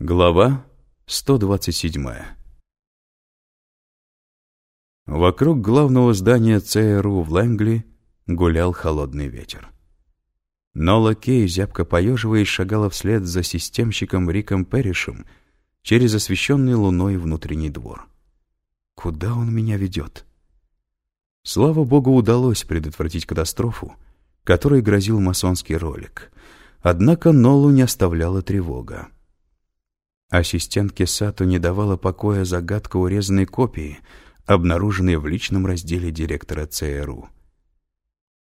Глава 127 Вокруг главного здания ЦРУ в Лэнгли гулял холодный ветер. Нола Кей, зябко поеживаясь, шагала вслед за системщиком Риком Перришем через освещенный луной внутренний двор. Куда он меня ведет? Слава богу, удалось предотвратить катастрофу, которой грозил масонский ролик. Однако Нолу не оставляла тревога. Ассистентке Сату не давала покоя загадка урезанной копии, обнаруженной в личном разделе директора ЦРУ.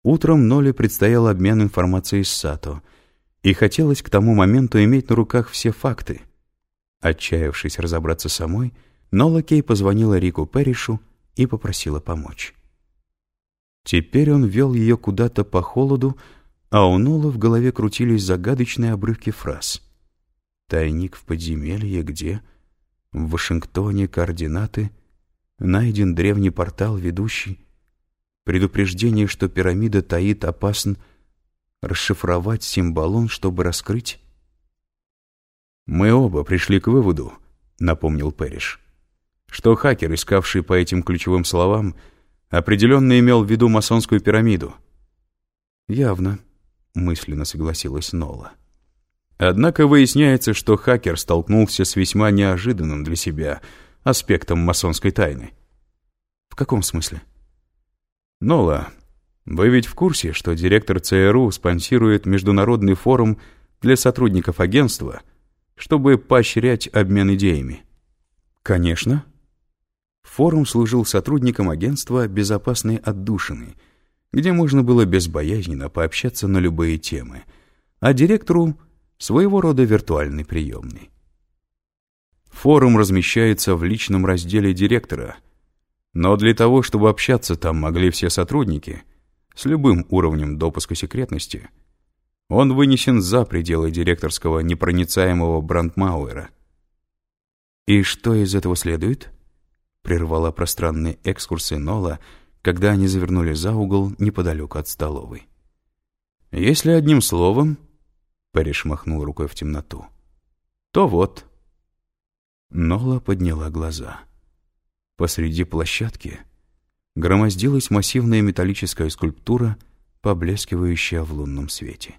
Утром Ноле предстоял обмен информацией с Сато, и хотелось к тому моменту иметь на руках все факты. Отчаявшись разобраться самой, Нола Кей позвонила Рику Перришу и попросила помочь. Теперь он вел ее куда-то по холоду, а у Нола в голове крутились загадочные обрывки фраз — Тайник в подземелье где? В Вашингтоне координаты. Найден древний портал, ведущий. Предупреждение, что пирамида таит опасно расшифровать символон, чтобы раскрыть. «Мы оба пришли к выводу», — напомнил Пэриш, «что хакер, искавший по этим ключевым словам, определенно имел в виду масонскую пирамиду». «Явно», — мысленно согласилась Нола. Однако выясняется, что хакер столкнулся с весьма неожиданным для себя аспектом масонской тайны. В каком смысле? Нола, вы ведь в курсе, что директор ЦРУ спонсирует международный форум для сотрудников агентства, чтобы поощрять обмен идеями? Конечно. Форум служил сотрудникам агентства безопасной отдушины, где можно было безбоязненно пообщаться на любые темы, а директору своего рода виртуальный приемный. Форум размещается в личном разделе директора, но для того, чтобы общаться там могли все сотрудники с любым уровнем допуска секретности, он вынесен за пределы директорского непроницаемого брандмауэра. «И что из этого следует?» — прервала пространные экскурсы Нола, когда они завернули за угол неподалеку от столовой. «Если одним словом, Пэриш махнул рукой в темноту. «То вот». Нола подняла глаза. Посреди площадки громоздилась массивная металлическая скульптура, поблескивающая в лунном свете.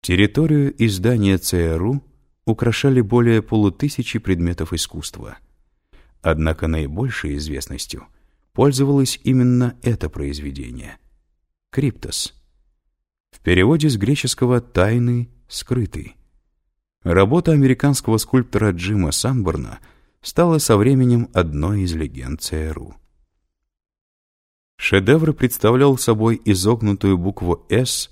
Территорию издания ЦРУ украшали более полутысячи предметов искусства. Однако наибольшей известностью пользовалось именно это произведение — «Криптос», в переводе с греческого «тайный», «скрытый». Работа американского скульптора Джима Санборна стала со временем одной из легенд ЦРУ. Шедевр представлял собой изогнутую букву «С»,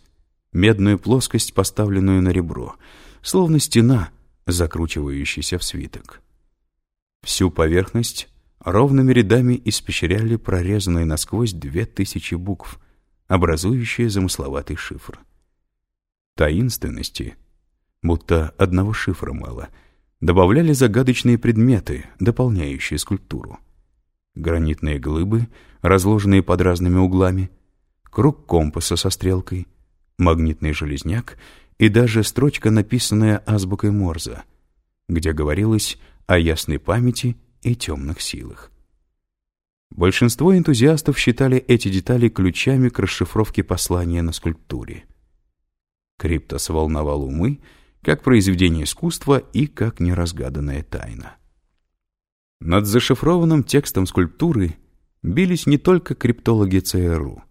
медную плоскость, поставленную на ребро, словно стена, закручивающаяся в свиток. Всю поверхность ровными рядами испещряли прорезанные насквозь две тысячи букв, образующие замысловатый шифр. Таинственности, будто одного шифра мало, добавляли загадочные предметы, дополняющие скульптуру. Гранитные глыбы, разложенные под разными углами, круг компаса со стрелкой, магнитный железняк и даже строчка, написанная азбукой Морза, где говорилось о ясной памяти и темных силах. Большинство энтузиастов считали эти детали ключами к расшифровке послания на скульптуре. Криптос волновал умы как произведение искусства и как неразгаданная тайна. Над зашифрованным текстом скульптуры бились не только криптологи ЦРУ,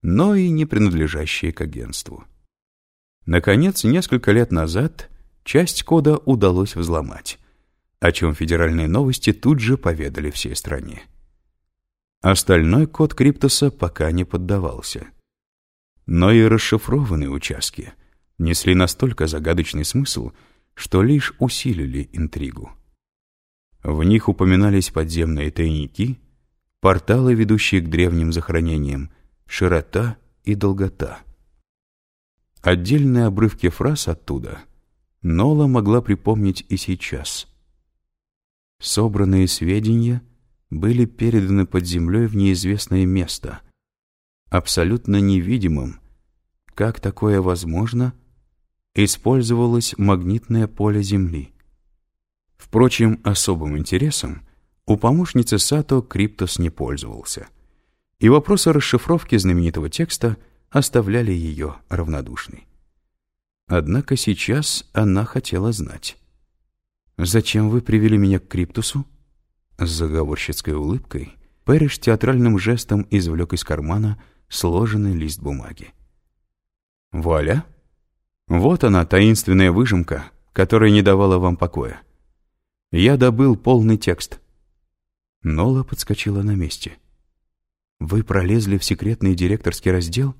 но и не принадлежащие к агентству. Наконец, несколько лет назад часть кода удалось взломать, о чем федеральные новости тут же поведали всей стране. Остальной код Криптоса пока не поддавался. Но и расшифрованные участки несли настолько загадочный смысл, что лишь усилили интригу. В них упоминались подземные тайники, порталы, ведущие к древним захоронениям, широта и долгота. Отдельные обрывки фраз оттуда Нола могла припомнить и сейчас. Собранные сведения — были переданы под землей в неизвестное место, абсолютно невидимым. Как такое возможно, использовалось магнитное поле Земли. Впрочем, особым интересом у помощницы Сато Криптос не пользовался, и вопросы расшифровки знаменитого текста оставляли ее равнодушной. Однако сейчас она хотела знать. «Зачем вы привели меня к Криптусу?» С заговорщицкой улыбкой Пэриш театральным жестом извлек из кармана сложенный лист бумаги. «Вуаля! Вот она, таинственная выжимка, которая не давала вам покоя. Я добыл полный текст». Нола подскочила на месте. «Вы пролезли в секретный директорский раздел?»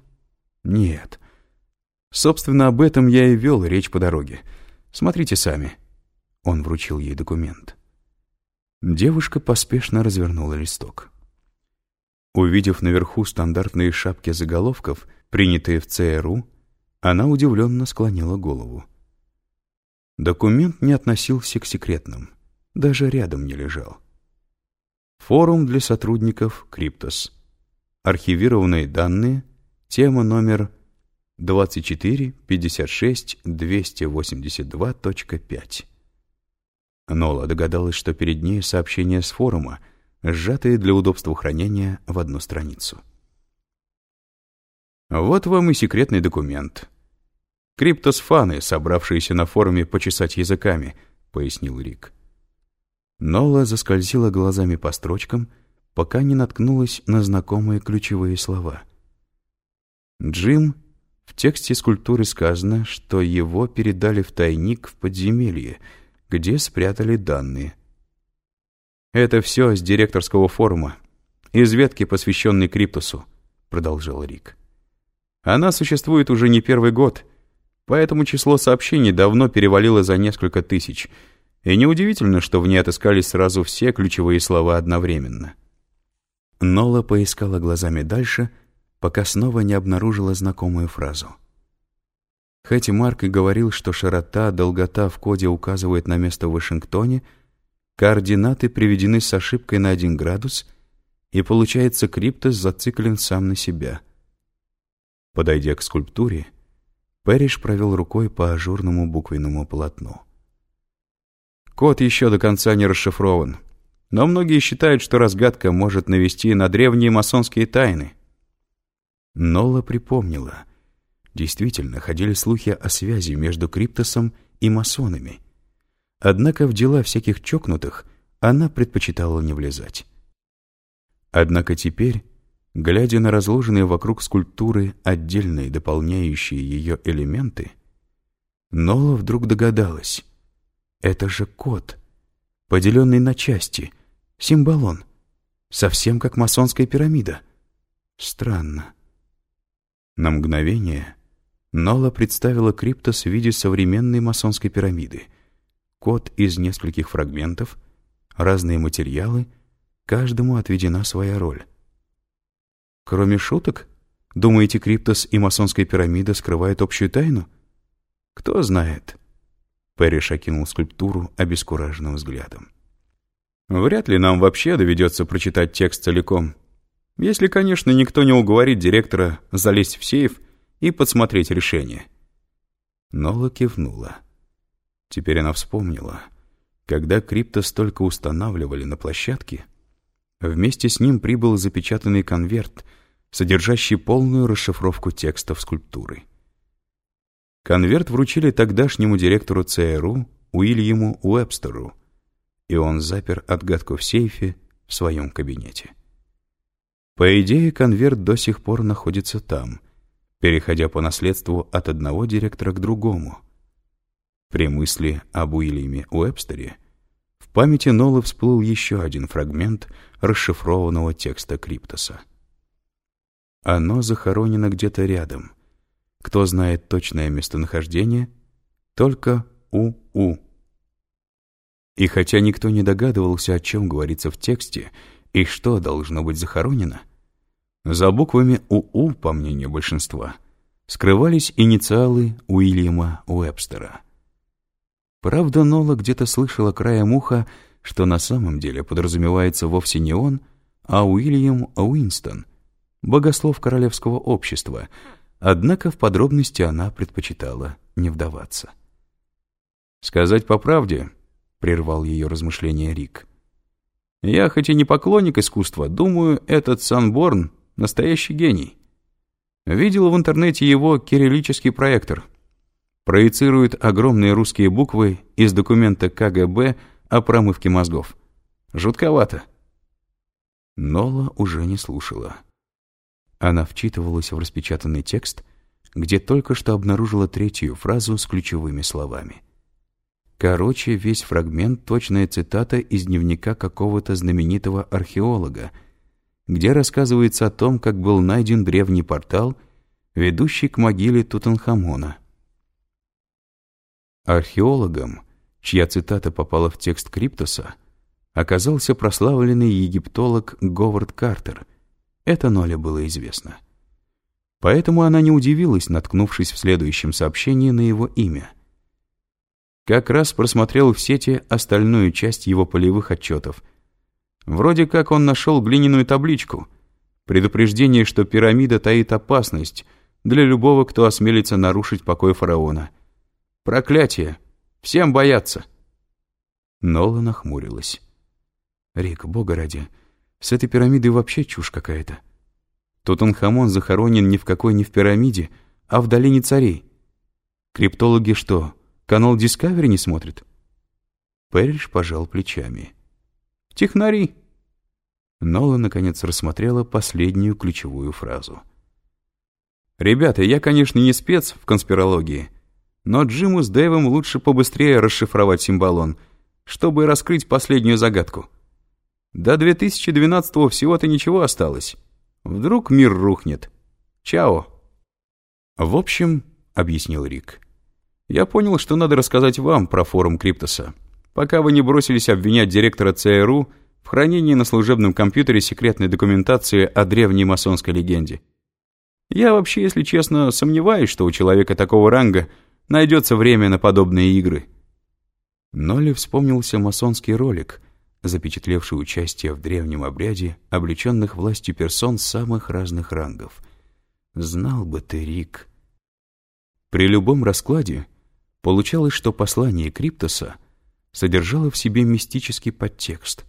«Нет. Собственно, об этом я и вел речь по дороге. Смотрите сами». Он вручил ей документ. Девушка поспешно развернула листок. Увидев наверху стандартные шапки заголовков, принятые в ЦРУ, она удивленно склонила голову. Документ не относился к секретным, даже рядом не лежал. Форум для сотрудников Криптос. Архивированные данные, тема номер 24.56.282.5. Нола догадалась, что перед ней сообщение с форума, сжатые для удобства хранения в одну страницу. Вот вам и секретный документ. Криптосфаны, собравшиеся на форуме почесать языками, пояснил Рик. Нола заскользила глазами по строчкам, пока не наткнулась на знакомые ключевые слова. Джим, в тексте скульптуры сказано, что его передали в тайник в подземелье, где спрятали данные. «Это все с директорского форума, из ветки, посвященной Криптусу», — продолжал Рик. Она существует уже не первый год, поэтому число сообщений давно перевалило за несколько тысяч, и неудивительно, что в ней отыскались сразу все ключевые слова одновременно. Нола поискала глазами дальше, пока снова не обнаружила знакомую фразу. Хэти Марк и говорил, что широта, долгота в коде указывает на место в Вашингтоне, координаты приведены с ошибкой на один градус, и получается криптос зациклен сам на себя — Подойдя к скульптуре, Пэриш провел рукой по ажурному буквенному полотну. Код еще до конца не расшифрован, но многие считают, что разгадка может навести на древние масонские тайны. Нола припомнила. Действительно, ходили слухи о связи между Криптосом и масонами. Однако в дела всяких чокнутых она предпочитала не влезать. Однако теперь Глядя на разложенные вокруг скульптуры отдельные дополняющие ее элементы, Нола вдруг догадалась. Это же код, поделенный на части, символон, совсем как масонская пирамида. Странно. На мгновение Нола представила Криптос в виде современной масонской пирамиды. Код из нескольких фрагментов, разные материалы, каждому отведена своя роль. Кроме шуток? Думаете, Криптос и масонская пирамида скрывают общую тайну? Кто знает. Пэриш окинул скульптуру обескураженным взглядом. Вряд ли нам вообще доведется прочитать текст целиком. Если, конечно, никто не уговорит директора залезть в сейф и подсмотреть решение. Нола кивнула. Теперь она вспомнила. Когда Криптос только устанавливали на площадке, вместе с ним прибыл запечатанный конверт — содержащий полную расшифровку текстов скульптуры. Конверт вручили тогдашнему директору ЦРУ Уильяму Уэбстеру, и он запер отгадку в сейфе в своем кабинете. По идее, конверт до сих пор находится там, переходя по наследству от одного директора к другому. При мысли об Уильяме Уэбстере в памяти Нолы всплыл еще один фрагмент расшифрованного текста Криптоса. Оно захоронено где-то рядом. Кто знает точное местонахождение? Только У-У. И хотя никто не догадывался, о чем говорится в тексте и что должно быть захоронено, за буквами УУ, по мнению большинства, скрывались инициалы Уильяма Уэбстера. Правда, Нола где-то слышала краем уха, что на самом деле подразумевается вовсе не он, а Уильям Уинстон, богослов королевского общества, однако в подробности она предпочитала не вдаваться. «Сказать по правде», — прервал ее размышления Рик, «я хоть и не поклонник искусства, думаю, этот Санборн — настоящий гений. Видел в интернете его кириллический проектор. Проецирует огромные русские буквы из документа КГБ о промывке мозгов. Жутковато». Нола уже не слушала. Она вчитывалась в распечатанный текст, где только что обнаружила третью фразу с ключевыми словами. Короче, весь фрагмент — точная цитата из дневника какого-то знаменитого археолога, где рассказывается о том, как был найден древний портал, ведущий к могиле Тутанхамона. Археологом, чья цитата попала в текст Криптоса, оказался прославленный египтолог Говард Картер, это Ноле было известно. Поэтому она не удивилась, наткнувшись в следующем сообщении на его имя. Как раз просмотрел в сети остальную часть его полевых отчетов. Вроде как он нашел глиняную табличку. Предупреждение, что пирамида таит опасность для любого, кто осмелится нарушить покой фараона. Проклятие! Всем бояться! Нола нахмурилась. «Рик, бога ради, с этой пирамидой вообще чушь какая-то. Тутанхамон захоронен ни в какой не в пирамиде, а в долине царей. Криптологи что, канал Discovery не смотрят? Пэриш пожал плечами. Технари. Нола, наконец, рассмотрела последнюю ключевую фразу. «Ребята, я, конечно, не спец в конспирологии, но Джиму с Дэйвом лучше побыстрее расшифровать символон, чтобы раскрыть последнюю загадку». До 2012-го всего-то ничего осталось. Вдруг мир рухнет. Чао. В общем, объяснил Рик, я понял, что надо рассказать вам про форум Криптоса, пока вы не бросились обвинять директора ЦРУ в хранении на служебном компьютере секретной документации о древней масонской легенде. Я вообще, если честно, сомневаюсь, что у человека такого ранга найдется время на подобные игры. Но ли вспомнился масонский ролик — запечатлевший участие в древнем обряде облеченных властью персон самых разных рангов. Знал бы ты, Рик. При любом раскладе получалось, что послание Криптоса содержало в себе мистический подтекст.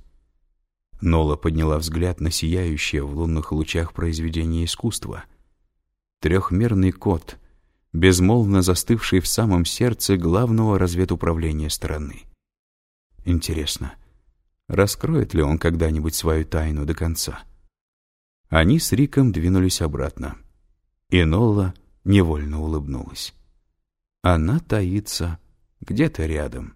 Нола подняла взгляд на сияющее в лунных лучах произведение искусства. Трехмерный код, безмолвно застывший в самом сердце главного разведуправления страны. Интересно, раскроет ли он когда-нибудь свою тайну до конца. Они с Риком двинулись обратно. И Нолла невольно улыбнулась. Она таится где-то рядом.